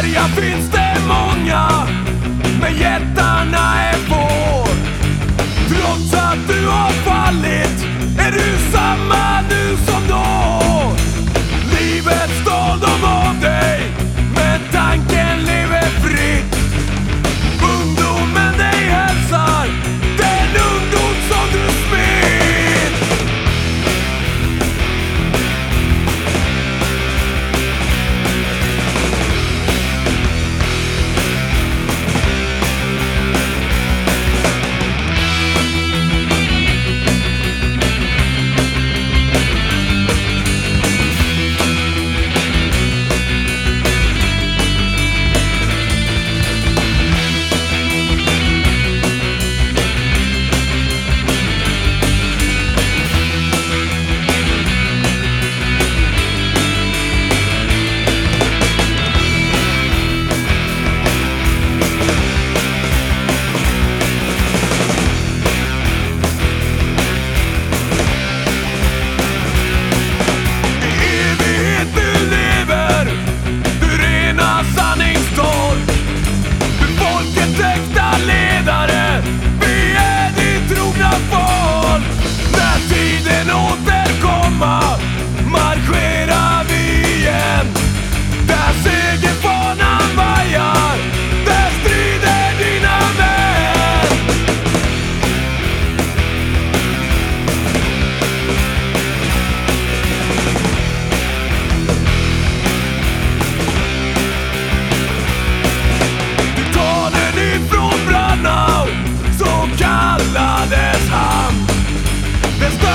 Sverige finns det många, men jättarna är få. Trots